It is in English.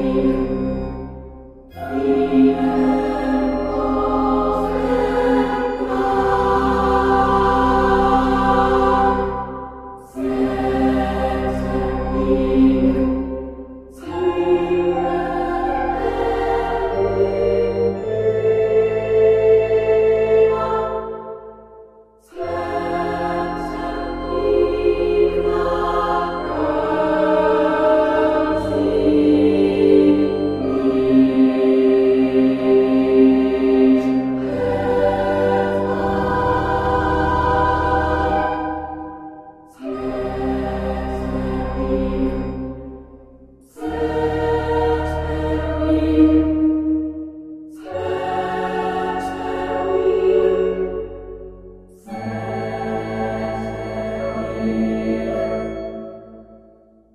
you. you.